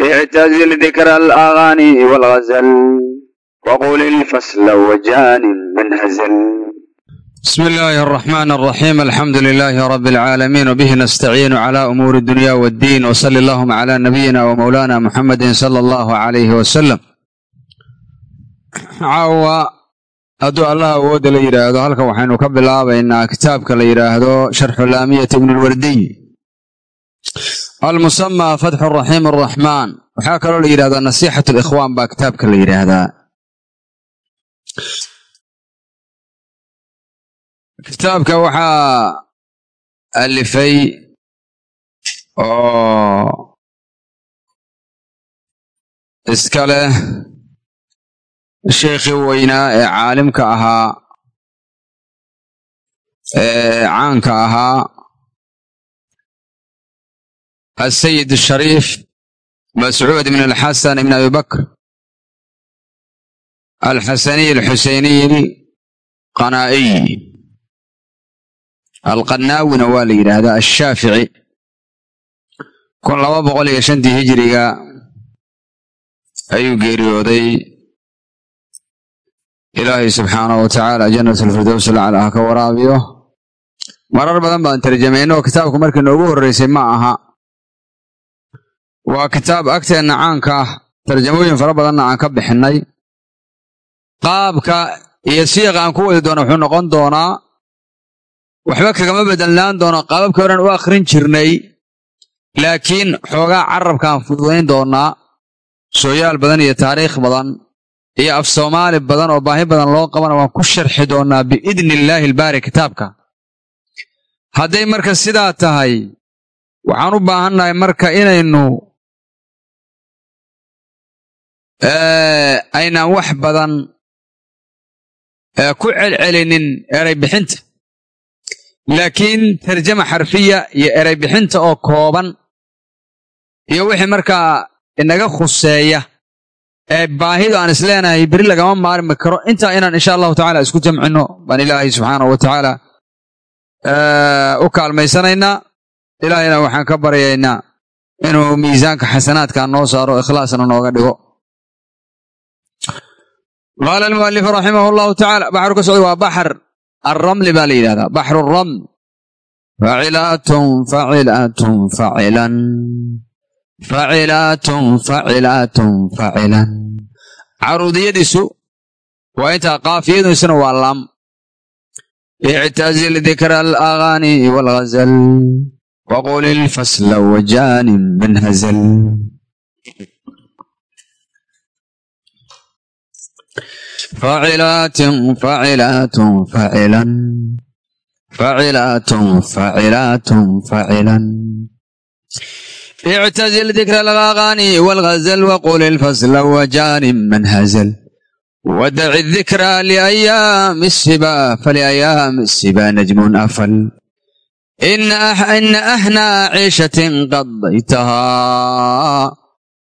اعتزل ذكر الأغاني والغزل وقل الفصل وجان من هزل بسم الله الرحمن الرحيم الحمد لله رب العالمين وبه نستعين على أمور الدنيا والدين وصل اللهم على نبينا ومولانا محمد صلى الله عليه وسلم caawa hadduu allah awoodda la yidhaahdo halkan waxaynu ka bilaabaynaa kitaabka la yidhaahdo sharxu laamiyati ibnulwardiy almusamaa fatxu raxiim araxmaan waxaa kaloo la yidhahdaa nasiixat alikhwaan baa kitaabka la yidhaahdaa. Kitaabka waxaa alifay oo iska leh sheekhii weynaa ee caalimka ahaa ee caanka ahaa asayid ashariif mascuud ibn alxasan ibn abi bakr alxasaniy alxuseyniy alqanaa'iy alqanaawina waa la yidhaahdaa ashaafici kun laba boqol iyo shantii hijiriga ayuu geeriyooday ilaahay subxaanahu wa tacaala jannat alfirdows lacala ha ka waraabiyo marar badan baan tarjamayno oo kitaabku markii noogu horreysay ma aha waa kitaab agteenna caanka ah. Tarjamooyin fara badanna aan ka bixinnay qaabka iyo siiqa aan ku wadi doona wuxuu noqon doonaa waxba kagama bedelnaan doono. Qaababkii horan u akhrin jirnay laakiin xoogaa carabkaan fududayn doonaa. Sooyaal badan iyo taariikh badan iyo af soomaali badan oo baahi badan loo qabana waan ku sharxi doonnaa biidni illaahi albaari kitaabka. Hadday marka sidaa tahay waxaan u baahannahay marka inaynu aynaan wax badan ku celcelinin eray bixinta. Laakiin tarjama xarfiya iyo eray bixinta oo kooban iyo wixii markaa inaga khuseeya ee baahidu aan is leenahay beri lagama maarmi karo. Intaa inaan insha allahu tacala isku jamcino baan ilaahay subxaanahu wa tacaala u kaalmaysanaynaa. Ilaahayna waxaan ka baryaynaa inuu miisaanka xasanaadka noo saaro ikhlaasna nooga dhigo qaala almualifu raximah allahu tacala baxru ka socda waa baxr alramli baa la yidhahdaa baxru raml facilaatun facilaatun facilan facilaatun facilaatun facilan caruudiyadiisu waa intaa qaafiyadiisuna waa laam ictazil dikra alagaani walghazal waqul ilfasla wajaanin min hazal facilaatin facilaatun facilan facilaatun facilaatun facilan اعتزل ذكر الأغاني والغزل وقل الفصل وجان من هزل ودع الذكرى لأيام السبا فلأيام السبا نجم أفل إن, أح إن أهنى عيشة قضيتها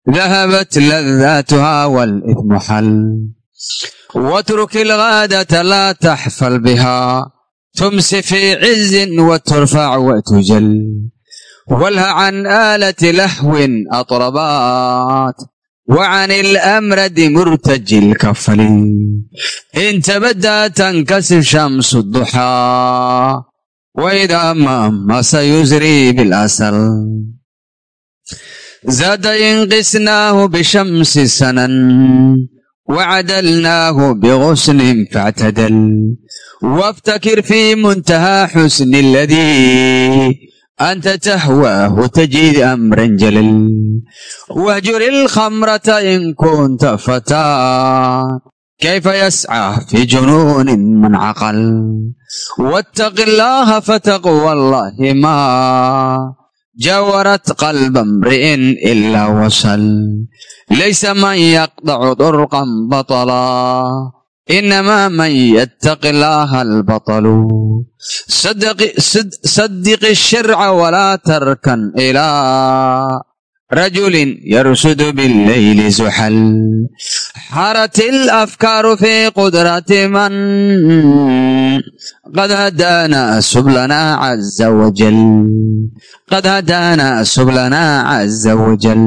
ذهبت لذاتها والإثم حل watruk ilgaadata laa taxfal bihaa tumsi fii cizin waturfac watujal walha can aalati lahwin atrabaat wa can ilamradi murtaji lkafali intabaddaa tankasif shamsu duxaa waidaa maama sayusrii bilasal zaada inqisnaahu bishamsi sanan wacadalnaahu biguslin factadal waftakir fii muntahaa xusni aladii anta tahwaahu tajid amran jalal wahjur ilkhamrata in kunta fataa kayfa yascaa fii junuunin man caqal wattaqi illaaha fataqwa allaahi maa jawarat qalba mri'in ilaa wasal laysa man yaqdacu durqan batalaa inamaa man yattaqi laaha albatalu sadiqi sharca walaa tarkan ilaa rajulin yarsudu billayli zuxal xarat ilafkaaru fii qudrati man qad hadaana sublanaa caza wajal qad hadaana sublanaa caza wajal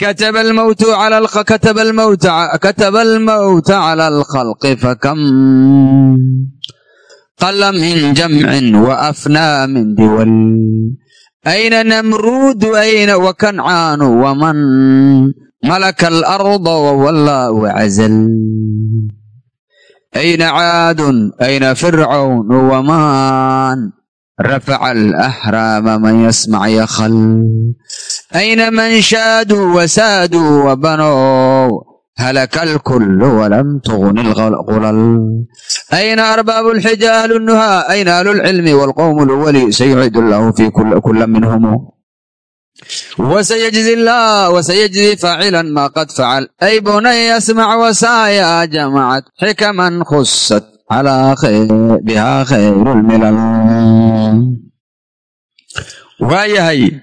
kataba almawt ala kataba almawt kataba almawta cala alkhalqi fakam qala min jamcin wa afnaa min diwal ayna namruudu ayna wa kancaanu waman malaka alarda wawallaa wacazal ayna caadun ayna fircawn waman rafaca alahraama man yasmac yakhal ayna man shaaduu wasaaduu wabanow شادوا وسادوا وبنوا هلك الكل ولم تغن الغلل أين أرباب الحجى أهل النهى أين أهل العلم والقوم الأولي سيعيد الله في كل, كل منهم وسيجزي الله وسيجزي فاعلا ما قد فعل أي بني اسمع وسايا جمعت حكما خست على خير بها خير الملل waayahay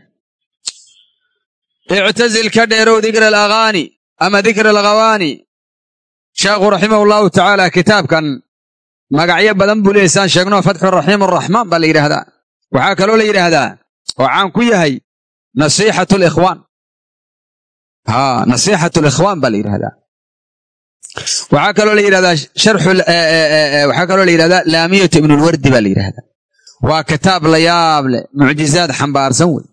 ictazil ka dheerow dikra alaghaani ama dikra alghawaani sheekhu raximah allahu tacaala kitaabkan magacyo badan buu leeyahy saan sheegno fatxu raxiim araxmaan baa la yidhaahdaa waxaa kaloo la yidhaahdaa oo caan ku yahay nasiixatu likhwaan ha nasiixatu likhwaan baa la yidhahdaa waxaa kaloo la yidhahdaa sharxu waxaa kaloo la yidhahdaa laamiyatu ibnulwardi baa la yidhahdaa waa kitaab la yaab leh mucjizaad xambaarsan wey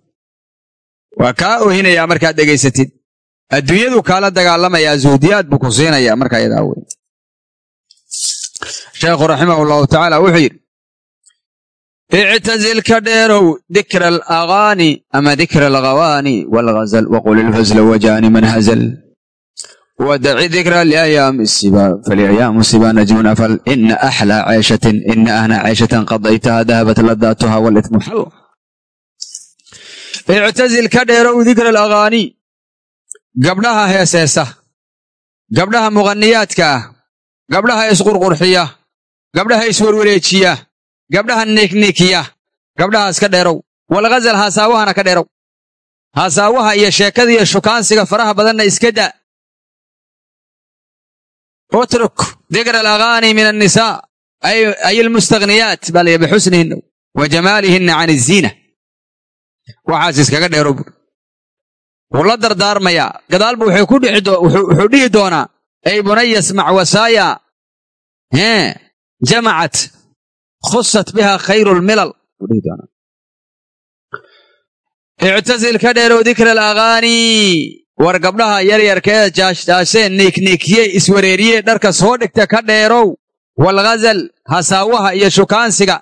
waa kaa ohinayaa markaad dhegaysatid adduunyadu kaala dagaalamayaa zuhdiyaad buu ku siinayaa markaa yadaa wey sheekhu raximah allahu tacaala wuxuu yidhi ictasil ka dheerow dikra alaqaani ama dikra alqawaani walghazal waqul ilhazla wajaani man hazal. Wadaci dikra liayaami siba faliciyaamu siba najmun afal ina axlaa ceeshatin ina ahnaa ceeshatan qadaytaha dahabat ladaatuha walitmu xal ictasil dheerow dikra alaqaani gabdhaha heeseesa gabdhaha muqanniyaadka ah gabdhaha isqurqurxiya. Gabdhaha iswerwareejiya gabdhaha niknikiya gabdhahaas ka dheerow. Walgazal haasaawahana ka dheerow. Haasaawaha iyo sheekada iyo shukaansiga faraha badanna iska da. Utruk dikr alaqaani min annisaa ay almustakhniyaat baa layaa bixusnihinna wa jamaalihina can iziina waxaas iskaga dheerow. bur wuu la dardaarmayaa gadaalba wuxuu dhihi doonaa ey bunaya smac wasaaya hee jamacat khusat biha khayru lmilal ictasil ka dheerow dikra alaaqaanii war gabdhaha yaryarkee jaashjaashee niikniikiyey iswareeriyee dharka soo dhigta ka dheerow. Walgazal hasaawaha iyo shukaansiga.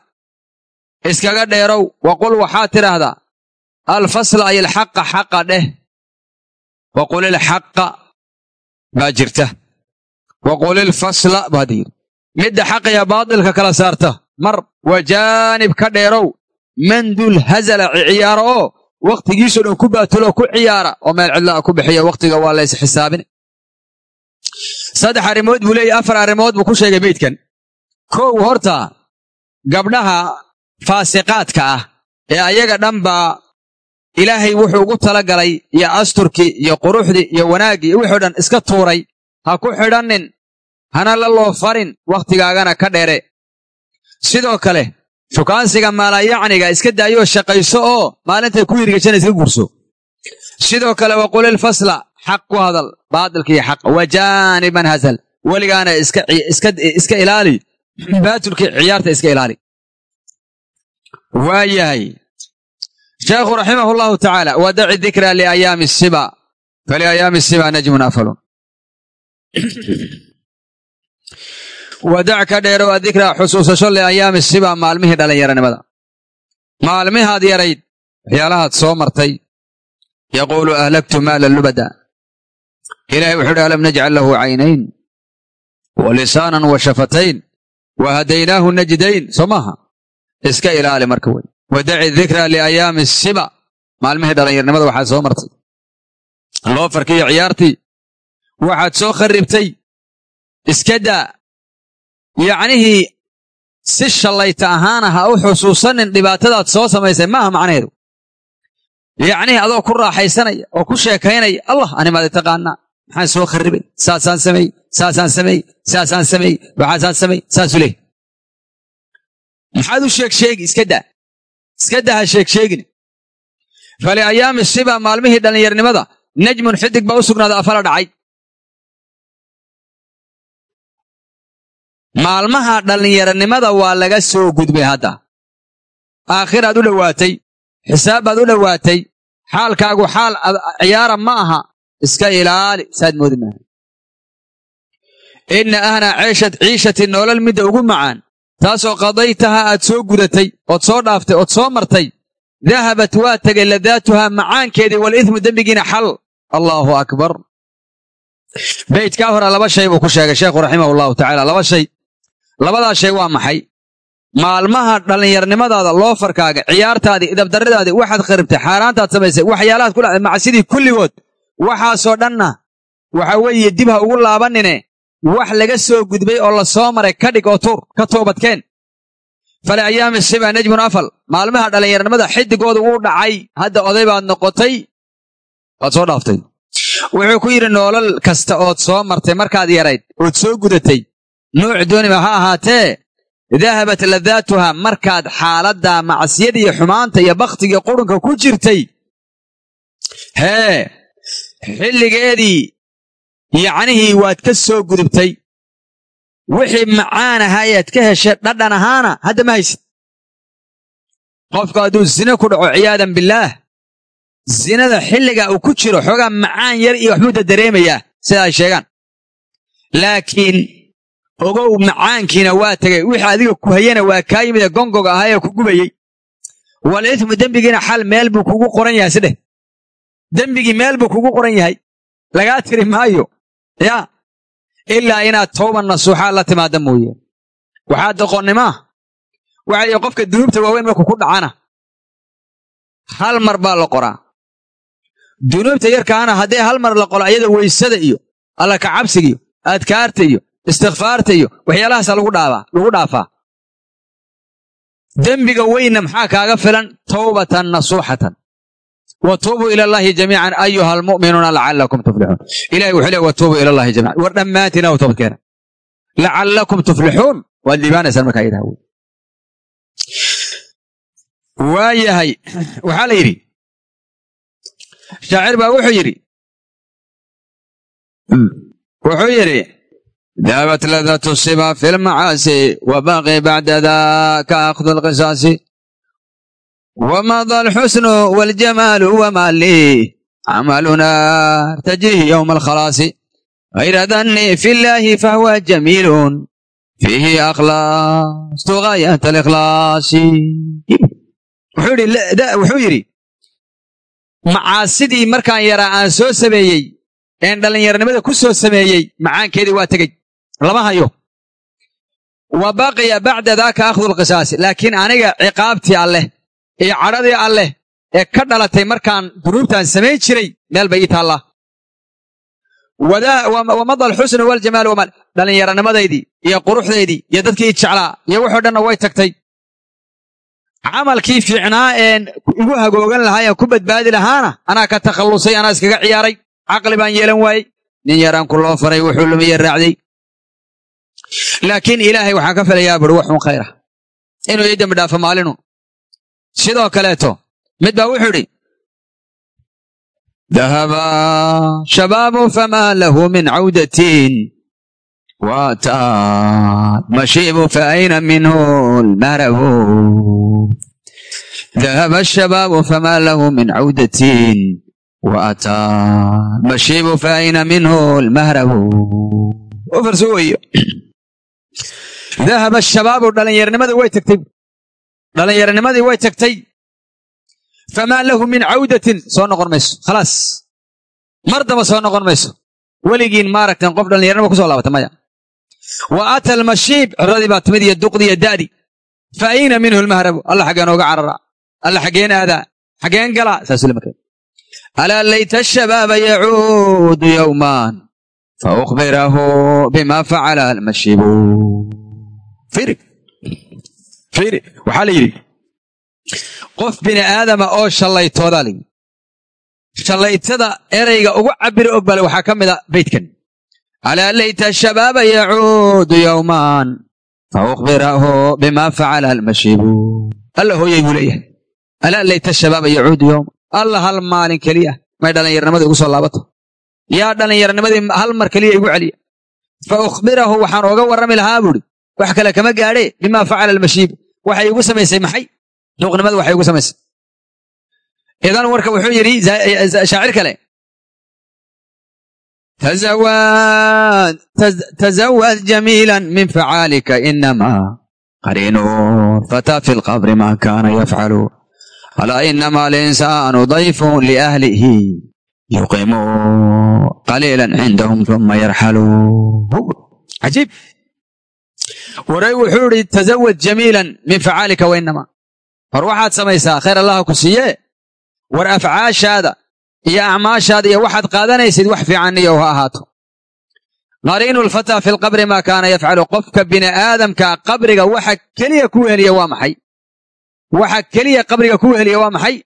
Iskaga dheerow. Waqul waxaad tidhaahdaa alfasla ay alxaqa xaqa dheh waqul ilxaqa baa jirta waqul ilfasla baad yidhi midda xaqiya baadilka kala saarta mar wajaanib ka dheerow mandul hazala ciyaaro oo wakhtigiisoo dhan ku baatuloo ku ciyaara oo meel cidlaa ku bixiya wakhtiga waa lays xisaabin saddex arrimood buu leeyahy afar arrimood buu ku sheegay meydkan kow horta gabdhaha faasiqaadka ah ee ayaga dhanbaa ilaahay wuxuu ugu talagalay iyo asturkii iyo quruxdii iyo wanaaggii iyo dhan iska tuuray. Ha ku xidhannin hana la loo farin wakhtigaagana ka dheere. Sidoo kale shukaansiga maalayacniga iska daayoo shaqayso oo maalintay ku yirgashana iska gurso. Sidoo kale waqulil fasla xaq ku hadal baadilka iyo xaq wajaaniban hasal weligaana iska ilaali baatulkii ciyaarta iska ilaali. Waa yahay sheekhu raximah allahu tacaala wadaci dikra liayaami siba. Faliayaami siba najmun afalun wadac ka dheerow adikra xusuusasho liayaami siba maalmihii dhallinyaranimada maalmihaad yarayd waxyaalahaad soo martay. Yaquulu ahlaktu maala lubada. Ilahay wuxuu uhi alam najcal lahu caynayn wa lisaanan wa shafatayn wa hadaynaahu najdayn. Soo maaha? Iska ilaali marka wey wadaci dikra liayaami siba maalmihii dhallinyarnimada waxaad soo martay. Loofarkii iyo ciyaartii. Waxaad soo kharribtay. Iska daa. Yacnihii si shallayta ahaana ha u xusuusanin dhibaatadaad soo samaysay maaha macnaheedu yacnihii adoo ku raaxaysanaya oo ku sheekaynaya allah animaadi taqaanaa maxaan soo kharribay saasaan sameey saasaan sameey saasaan sameey waxaasaan sameey saasuu leehy maxaad u sheeg sheegi iska daa iska daa ha sheeg sheegin. Fali ayaami siba maalmihii dhallinyarnimada najmun xidig baa u sugnaaday afala dhacay. Maalmaha dhallinyaranimada waa laga soo gudbay hadda. Aakhiraad u dhowaatay xisaab baad u dhowaatay xaalkaagu xaal ciyaara ma aha iska ilaali saad moodi maaha. Inna ahna ceeshad ciishati noolal midda ugu macaan taasoo qadaytaha aad soo gudatay ood soo dhaaftay ood soo martay dahabat waa tegay ladaatuhaa macaankeedii walidmu dembigiina xal. Allaahu akbar. Beydkaa hore laba shay buu ku sheegay sheekhu raximah allahu tacaala laba shay. Labadaa shay waa maxay? Maalmaha dhallinyarnimadaada loofarkaaga ciyaartaadii idabdarradaadii waxaad kharibtay xaaraantaad samaysay waxyaalahaad ku dhacday macsidii kulligood. Waxaasoo dhanna waxa weeye dib ha ugu laabanine wax laga soo gudbay oo la soo maray ka dhig oo tuur ka toobadkeen. Fale ayaami siba najmun afal. Maalmaha dhallinyarnimada xidigooda wuu dhacay. Hadda oday baad noqotay waad soo dhaaftay. Wuxuu ku yidhi noolal kasta ood soo martay markaad yarayd ood soo gudatay. Nuuc dooniba ha ahaatee. Dahabat ladaatuha markaad xaaladda macsiyada iyo xumaanta iyo bakhtiga qurunka ku jirtay. Hee xilligeedii yacnihii waad ka soo gudubtay. Wixii macaan ahaayaad ka heshay dhadhan ahaana hadda ma haysid. Qofku hadduu zine ku dhaco ciyaadan billaah zinada xilliga uu ku jiro xoogaa macaan yar iyo waxbuuda dareemayaa sida ay sheegaan. Laakiin ogow macaankiina waa tegay wixii adiga ku hayana waa kaa yimid ee gongoga ahaa ee ku gubayey. Wal ismu dembigiina xal meel buu kugu qoran yahay sidheh dembigii meel buu kugu qoran yahay. Lagaa tiri maayo yaa ilaa inaad tooban nasuuxaa la timaada mooye. Waxaa doqonnimaa waxa lihi qofka dunuubta waaweyn markuu ku dhacana. Hal mar baa la qoraa. Dunuubta yarkaana haddii hal mar la qoro ayada weysada iyo alla kacabsiga iyo adkaarta iyo istikfaarta iyo waxyaalahaasa lagu dhaabaa lagu dhaafaa. Dembiga weynna maxaa kaaga filan? Towbatan nasuuxatan wa tuubuu ila allahi jamiican ayuha almu'minuuna lacallakum tuflixuun ilahay wuxuu leey wa tuubuu ila allahi jamiican war dhammaantiin aw toobadkeena lacallakum tuflixuun waad liibaanaysaan markaa idaha wey waayahay waxaa la yidhi shaacir baa wuxuu yidhi wuxuu yidhi dahabat ladatu siba fi lmacaasi wa bacda daka akhdu lqisaasi wamada alxusnu waljamaalu wama lii camaluna artajihi yowma alkhalaasi غayra dani fi llahi fahuwa jamiilun fiihi akhlaastu gaayat alikhlaasi wuxuu yidhi macaasidii markaan yaraa aan soo sameeyey een dhallinyaranimada ku soo sameeyey macaankeedii waa tegey lama hayo wa baqiya bacda daaka akhdu lqisaasi laakiin aniga ciqaabtii alleh iyo cadhadii alleh ee ka dhalatay markaan dunuubtaan samayn jiray meel bay ii taallaa. Wamada alxusnu waljamaal wamaal dhallinyaranimadaydii iyo quruxdaydii iyo dadkii i jeclaa iyo wuxoo dhanna way tagtay. Camalkii fiicnaa een igu hagoogan lahaa ee ku badbaadi lahaana anaa ka takhallusay anaa iskaga ciyaaray. Caqli baan yeelan waayey. Nin yaraan ku loo faray wuxuu lumiye raacday. Laakiin ilaahay waxaan ka filayaa buri waxun khayra. Inuu ii dembi dhaafo maalinu sidoo kaleeto mid baa wuxuu idhi dahaba shabaabu famaa lahu min cawdatin waataa mashiibu fa ayna minhu lmarabu dahaba ashabaabu famaa lahu min cawdatin waataa mashiibu fa ayna minhu lmahrabu farsu weyo dahaba ashabaabu dhallinyarnimadii way tagtay dhallinyaranimadii way tagtay. Famaa lahu min cawdatin soo noqon mayso. Khalaas. Mar damba soo noqon mayso. Weligiin maaragtan qof dhallinyarnima ku soo laabata maya. Wa aata almashiib ciradii baa timid iyo duqdii iyo da'dii fa ayna minhu lmahrabu alla xaggeen ooga carara. Alla xaggeen aadaa xaggeen galaa. Saasuu alaa layta ashabaaba yacuudu yowman fa ukhbirahu bima facala almashibu fiiri fiiri waxaa la yidhi qof bini aadama oo shallaytoodaa la shallaytada erayga ugu cabiri og bale waxaa ka mid a beydkan alaa layta ashabaaba yacuudu yowman fa ukhbirahu bima facala almashibu alla hooyay buu leeyahay. Alaa layta ashabaaba yacuudu yowman alla hal maalin keliya may dhallinyarnimadii igu soo laabato. Yaa dhallinyarnimadii hal mar keliya igu celiya. Fa ukhbirahu waxaan ooga warrami lahaa buuhi wax kale kama gaadhee bimaa facala almashiibu waxay igu samaysay maxay? Duuqnimadu waxay igu samaysay. Idan warka wuxuu yidhi shaacir kale. Tazawad jamiilan min facaalika inamaa qariinu fataa fi lqabri ma kaana yafcalu alaa inama alinsaanu dayfun liahlihi yuqimu qaliilan cindahum uma yarxalu cajiib waray wuxuu idhi tazawad jamiilan min facaalika wainama hor waxaad samaysaa khayr allaha ku siiye war afcaashaada iyo acmaashaada iyo waxaad qaadanaysid wax fiican iyo ha ahaato. Qariinu lfataa fi lqabri maa kaana yafcalu. Qofka bini aadamka qabriga waxa keliya ku weheliya waa maxay? Waxa keliya qabriga ku weheliya waa maxay?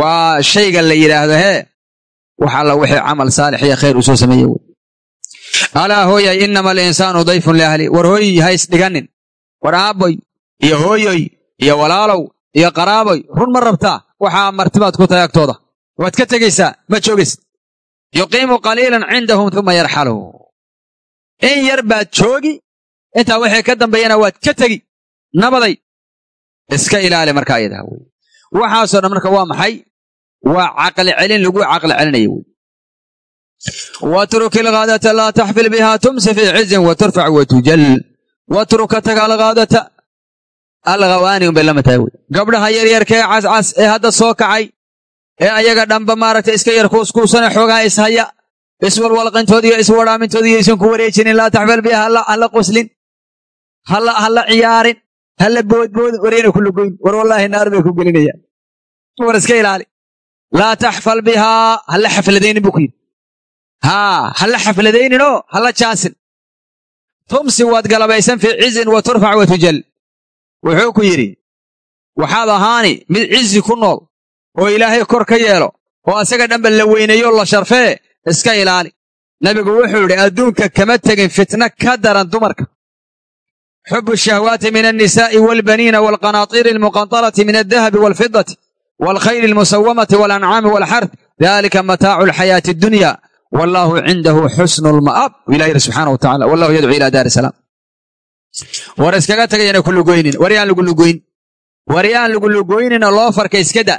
Waa shayga la yidhaahdo hee. Wax alla wixii camal saalix iyo khayr uu soo sameeye wey alaa hooyay inama alinsaanu dayfun liahli war hooy hays dhiganin war aabboy iyo hooyoy iyo walaalow iyo qaraaboy run ma rabtaa waxaa martibaad ku tahay agtooda waad ka tegaysaa ma joogaysid yuqiimu qaliilan cindahum uma yarxalu. In yar baad joogi intaa wixii ka dambeeyana waad ka tegi. Nabaday iska ilaali markaa iyadaa wey waxaasoo dhan marka waa maxay? Waa caqli celin lagu caqli celinaya wey watruk ilkaadata laa taxfil biha tumsi fii cizin waturfac watujal watruka taga alkaadata alkhawaani unbay lama tahay wey gabdhaha yaryarkee cascas ee hadda soo kacay ee ayaga dhanba maaragtay iska yar kuuskuusane xoogaha ishaya iswalwalqintoodi iyo iswadhaamintoodi iyo isan ku wareejinin laa taxfil biha hala qoslin hala ciyaarin hala boodboodin waryana ku lugoyn war wallaahi naar bay ku gelinayaan war iska ilaali laa taxfal bihaa hala xafladaynin buu ku yidhi haa hala xafladayninoo hala jaasin tumsi waad galabaysan fii cizin wa turfac wa tujal. Wuxuu ku yidhi waxaad ahaani mid cizi ku nool oo ilaahay kor ka yeelo oo asaga dhanba la weyneeyo la sharfee iska ilaali. Nebigu wuxuu yidhi adduunka kama tegin fitna ka daran dumarka. Xubu shahwaati min alnisaa'i waalbaniina waalqanaatiiri almuqantarati min aldahabi waalfidati waalkhayli almusawamati waalancaami waalxarth dalika mataacu alxayaati addunya wallaahu cindahu xusnu lma'ab ilahi yidhi subxaana wa tacala wallahu yadcu ila daari salaam war iskaga tagayana ku lugoynin war yaan lagu lugoyn war yaan lagu lugoynina loo farka iska da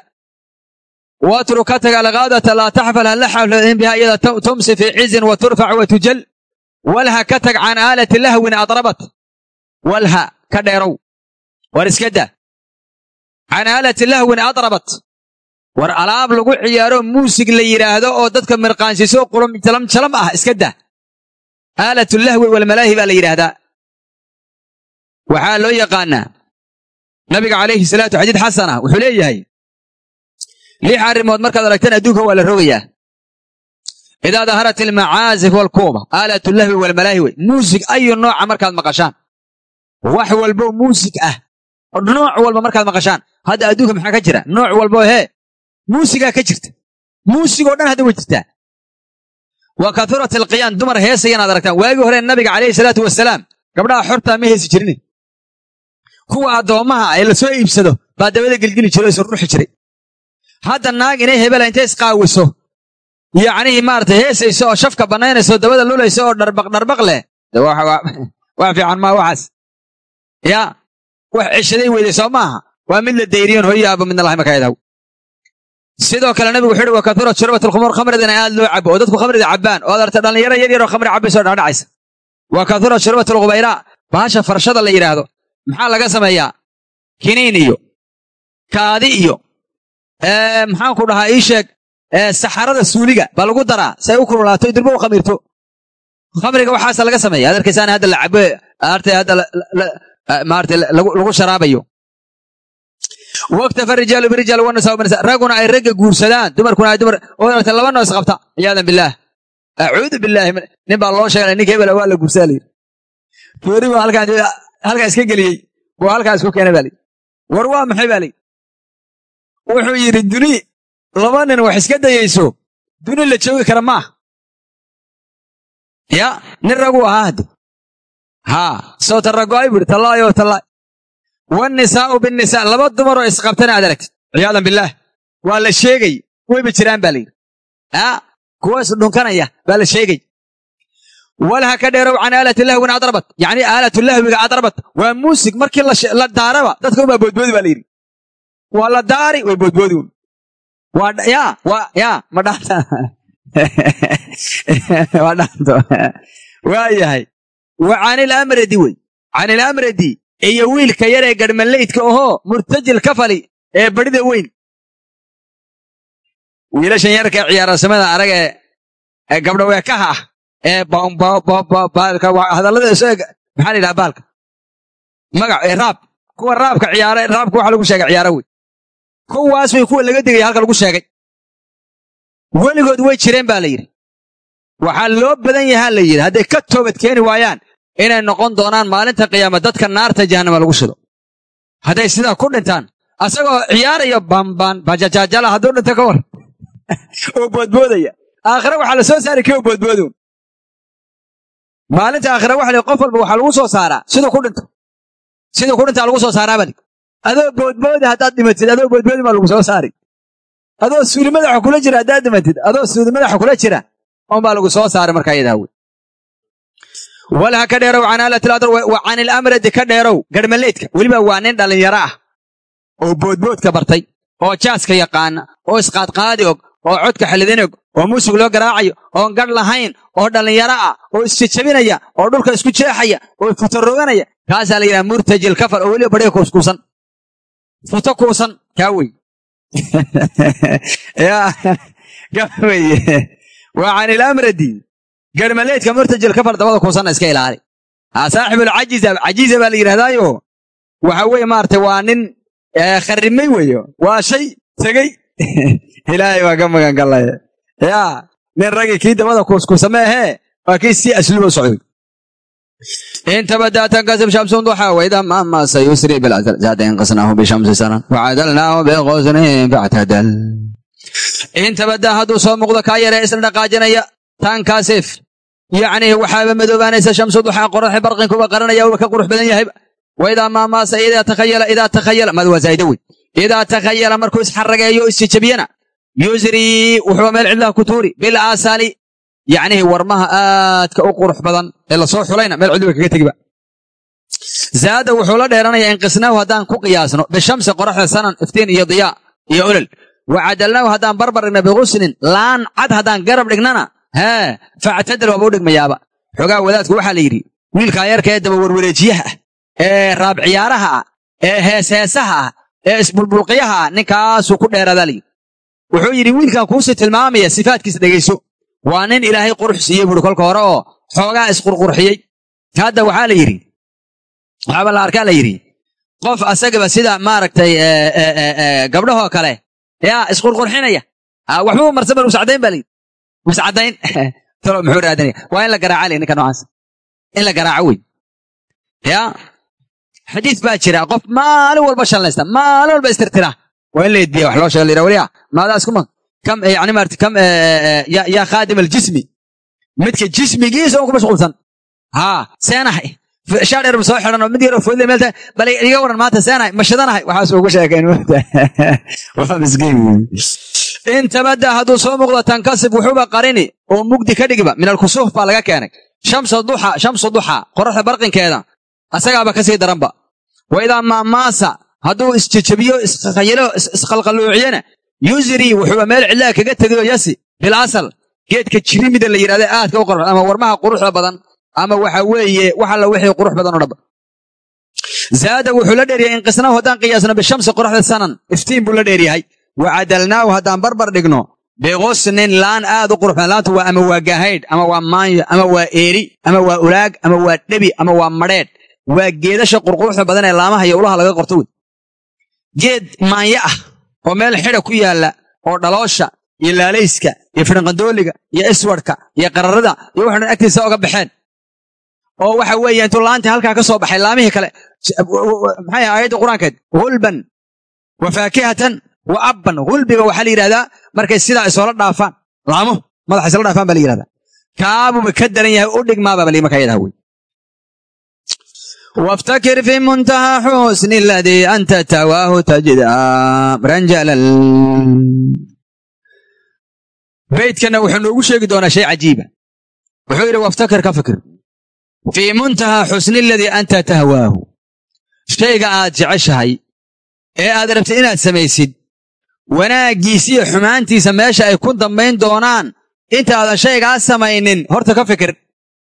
ka taga alkaadata laa taxfal hala xafladin biha iyada tumsi fii cizin wa turfac wa tujal walha ka tag can aalati lahwin adrabat walha ka dheerow war iska da can aalati lahwin adrabat war alaab lagu ciyaaro muusig la yidhaahdo oo dadka mirqaansiiso qulum jalam jalam ah iska da aalatu lahwi walmalaahi baa la yidhaahdaa waxaa loo yaqaanaa nabiga calayhi salaatu xadiid xasan ah wuxuu leeyahay lix arrimood markaad aragtaan adduunka waa la rogayaa idaa daharat almacaazif waalkuuba aalatu lahwi walmalaahi wey muusig ayu nooca markaad maqashaan. Wax walbo muusig ah nooc walba markaad maqashaan. Hadda adduunka maxaa ka jira? Nooc walbo hee muusigaa ka jirta. Muusigoo dhan hadda way jirtaa wa kathurat alqiyaan dumar heesayanaad aragtaan. Waagii hore nabiga calayhi salaatu wasalaam gabdhaha xortaa ma heesi jirin kuwa addoommaha ee la soo iibsado baa dabada gelgeli jiro isu ruxi jiray. Hadda naag inay hebela intay isqaawiso yacnihii maaragtay heesayso oo shafka bannaynayso dabada lulayso oo dharbaq dharbaq leh. Wax fiican maa waxaas? Yaa wax ceshaday weyday soo maaha? Waa mid la dayriyon hooyo aaba midna lahay yadaw sidoo kale nabigu wuxuu uhi wa kathurat shurbat alkhumur khamridina aad loo cabo oo dadku khamrida cabbaan. Oo ad arta dhallinyaro yar yaroo khamri cabbaysoo dhacdhacaysa wa kathurat shurbat alkhubayraa bahasha farshada la yidhaahdo maxaa laga sameeyaa? Kiniin iyo kaadi iyo maxaan ku dhahaa ii sheeg saxarada suuliga baa lagu daraa si ay u kululaato durba u khamiirto khamriga waxaasa laga sameeya ad arkaysaan hadda la cabo artay hadda maarata lagu sharaabayo waktafa rijaalu birijaal wanisa binisa ragguna ay ragga guursadaan dumarkuna ay dumar oo aragta laba noo isqabta ciyaadan billaah acuudu billaahi nin baa loo sheegay ninka hebela waa la guursadaa layidhi toori baa halkaa iska geliyey buu halkaa isku keenay baa war waa maxay baa layidhi wuxuu yidhi duni laba nin wax iska dayayso duni la joogi kara maaha ya nin raguu ahaa hadde haa soota rago'ay buu yidhi tallaayo tallaay wannisaa'u binnisaa laba dumaroo isqabtana aad aragtid ciyaadan billaah waa la sheegay wayba jiraan baa layidhi kuwa isdhunkanaya baa la sheegay walha ka dheerow can aalati lahwin adrabat yacni aalatu lahwiga adrabat waa muusig markii la daaraba dadka unbaa boodboodi baa la yidhi waa la daari way boodboodi un ya waa ya ma dhaanta waa dhaanto waa yahay wa canil amradi wey canil iyo wiilka yar ee garhmaleydka ohoo murtajil ka fali ee badhida weyn. Wiilashan yarka ciyaarasamada arag ee gabdha weekaha ah ee hadallada maxaa la yidhaha baalka? Magac ee raab. Kuwa raabka ciyaara raabka waxa lagu sheegay ciyaara wey kuwaas way kuwa laga digaya halka lagu sheegay. Weligood way jireen baa la yidhi. Waxaa loo badan yahaa la yidhi. Hadday ka toobad keeni waayaan inay noqon doonaan maalinta qiyaama dadka naarta jahannama lagu shido hadday sidaa ku dhintaan asagoo ciyaaraya bambaan bajajaajala hadduu dhinto ka war. Oo boodboodaya. Aakhire waxaa la soo saari kii oo boodboodoon. Maalinta aakhire waxa qof walba waxaa lagu soo saaraa. Siduu ku dhinto siduu ku dhintaa lagu soo saaraa bali adoo boodboodi haddaad dhimatid adoo boodboodi baa lagu soo saari adoo suuli madaxa kula jira haddaad dhimatid adoo suuli madaxa kula jira unbaa lagu soo saaray markaa iyadaa wey walha ka dheerow wa can ilamradi ka dheerow. Garhmaleydka weliba waa nin dhallinyaro ah oo boodboodka bartay oo jaaska yaqaana oo isqaadqaadi og oo codka xalidin og oo muusig loo garaacayo oon gadh lahayn oo dhallinyaro ah oo isjejabinaya oo dhulka isku jeexaya oo futarooganaya kaasaa la yidhaha murtajil kafar oo weliba badhiga kuuskuusan futo kuusan kaa wey. Weye waa can garhmaleydka murtajil kafar dabada kuusanna iska ilaali. Saaxibulcajiza cajiza baa la yidhahdaayo waxa weye maarata waa nin kharrimay weyo waa shay tegey. Ilaahay waa ka magan gallay yaa nin raggii kii dabada kuuskuusame ahee? Waa kii si asluuba socday. Intabada tankasib shamsun duxa waida mama sayusri bilcasr zaada inqasnaahu bishamsi sanan wacadalnaahu biqusnin factadal intabada hadduu soo muuqdo kaa yaree isla dhaqaajinaya tankasif yacni waxaaba madoobaanaysa shamsu duxa qoraxi barqin kuwa qaranaya uba ka qurux badan yahayba waidaa maamaasa idaa takhayala idaa takhayala mad waa zaayida wey idaa takhayala markuu isxarageeyo isjejabiyana yusrii wuxuu meel cidlaha ku tuuri. Bilasali yacnihi warmaha aadka u qurux badan ee la soo xulayna meel cidliba kaga tegiba zaada wuxuu la dheeranayaa inqisnaahu haddaan ku qiyaasno bishamsi qoraxda sanan iftiin iyo diyaa iyo olol wacadalnaahu haddaan barbar dhigna biqusnin laan cad haddaan garab dhignana hee factadal waaba u dhigmayaaba xogaa wadaadku waxaa la yidhi wiilkaa yarka ee daba warwareejiyaha ah ee raab ciyaaraha ah ee hees heesaha ah ee isbulbulqiyaha ah ninkaasuu ku dheeraadaa layidhi wuxuu yidhi wiilkan kuusii tilmaamaya sifaadkiisa dhegayso waa nin ilaahay qurux siiyey buuri kolka hore oo xoogaa isqurqurxiyey hadda waxaa la yidhi waxaaba la arkaa la yidhi qof asagaba sida maaragtay gabdhahoo kale yaa isqurqurxinaya waxbuu marsan muscadayn baa layidhi muscadayn talo muxuu raadinaya? Waa in la garaaca ninka noocaas in la garaaco wey yaa xadiis baa jira. Qof maalin walba shallaysta maalin walba istirtira. Waa in la edbiya wax loo sheega la waliya maadaa isku mag kam yani maarata kam yaa khaadim aljismi. Midka jismigiisa un ku mashquulsan. Haa seenahay. Shaar dheer soo xidhan mid yaroo foodle meelta bal iga waran maanta seenahay mashadanahay. Waxaas ugu sheekeen waa miskiin intabada hadduu soo muuqdo tankasib wuxuuba qarini oo mugdi ka dhigiba min alkusuuf baa laga keenay shamsa duxa shamsu duxa qoraxda barqinkeeda asagaaba ka sii daranba wa idaa maamaasa hadduu isjejabiyo iskhayilo isqalqalluuciyana yusri wuxuuba meel cidlaa kaga tegayo yasi bil asal geedka jirimida la yidhahda aadka u qor ama warmaha quruxda badan ama waxa weeye wax alla wixii qurux badan oo dhanba zaada wuxuu la dheeryahay inqisnaahu haddaan qiyaasno bishamsi qoraxda sanan iftiin buu la dheeryahay wacadalnaahu haddaan barbar dhigno biqusnin laan aad u qurux laantu waa ama waa gahaydh ama waa maanyo ama waa eeri ama waa ulaag ama waa dhebi ama waa madheedh waa geedasha qurquruxda badan ee laamaha iyo ulaha laga qorto wey geed maanyo ah oo meel xida ku yaalla oo dhaloosha iyo laalayska iyo fidhanqandooliga iyo iswadhka iyo qararada iyo waxu dhan agtiisa oga baxeen oo waxa weeye intuu laantii halkaa ka soo baxay laamihii kale maxay aayadda qur'aankeed hulban wa faakihatan wa abban hulbiga waxaa la yidhahdaa markay sidaa isoola dhaafaan. Laamo madaxa isla dhaafaan baa la yidhahdaa kaabuba ka daran yahay u dhigmaabaaba la markaa yadhaha wey waftakir fi muntaha xusni ladii anta tawaahu tajdaa ranjalal beydkana wuxuu noogu sheegi doonaa shay cajiiba. Wuxuu yidhi waftakir ka fikir. Fii muntaha xusni ladii anta tahwaahu shayga aad jeceshahay ee aad rabtay inaad samaysid wanaaggiisa iyo xumaantiisa meesha ay ku dambayn doonaan. Intaadan shaygaas samaynin horta ka fikir.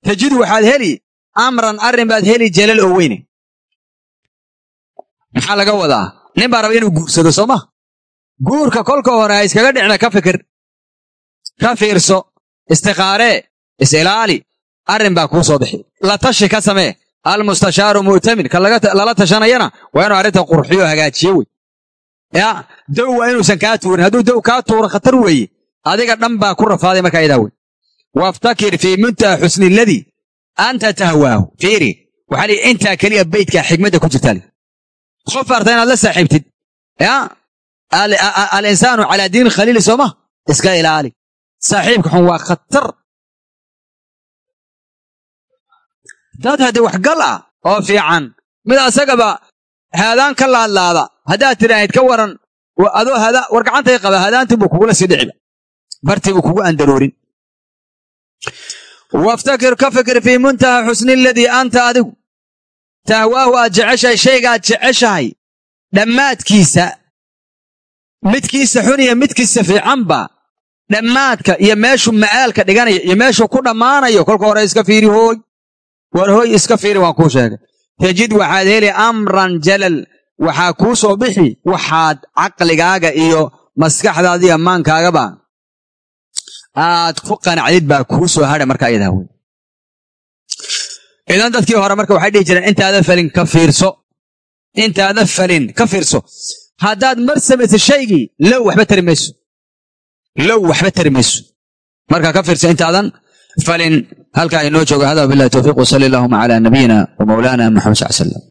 Tajidu waxaad heli amran arrin baad heli jalal oo weyne. Maxaa laga wadaa? Nin baa raba inuu guursado soo ma guurka kolka hore ha iskaga dhicna ka fikir. Ka fiirso istiqaaree is-ilaali arrin baa kuu soo bixi. La tashi ka samee. Almustashaaru mu'tamin ka lala tashanayana waa inuu arrinta qurxiyo hagaajiyo wey ya dow waa inuusan kaa tuurin. Hadduu dow kaa tuuro khatar weeye adiga dhan baa ku rafaaday markaa idaa wey. Waftakir fii muntaha xusni aladii anta tahwaahu. Fiiri waxaa lii intaa keliya beydkaa xigmadda ku jirtaa li. Qof arta inaad la saaxiibtid. Ya alinsaanu calaa diin khaliili sooma iska ilaali. Saaxiibka xun waa khatar. Dad haddii waxgal ah oo fiican. Mid asagaba haadaan ka laadlaada haddaad tidhaahid ka waran adoo war gacantay qaba haadaantii buu kugula sii dhiciba bartii buu kugu andaroorin waftakir ka fikir fii muntaha xusni aladii anta adigu tahwaahu aad jeceshahay shaygaad jeceshahay dhammaadkiisa midkiisa xun iyo midkiisa fiicanba dhammaadka iyo meeshuu macaalka dhiganaya iyo meeshuu ku dhammaanayo kolka hore iska fiiri hooy war hooy iska fiiri waan kuu sheegay tajid waxaad heli amran jalal. Waxaa kuu soo bixi waxaad caqligaaga iyo maskaxdaada iyo ammaankaagaba aad ku qanacdid baa kuu soo hadha marka ayadaa wey idan dadkii hore marka waxay dhihi jireen intaada falin ka fiirso. Intaada falin ka fiirso. Haddaad mar samaysa shaygii low waxba tari mayso. Low waxba tari mayso. Marka ka fiirso intaadan falin halkaa inoo jooga hada wabillahi towfiiq wasali allahuma calaa nabiyina wa mawlaana maxamed sal slam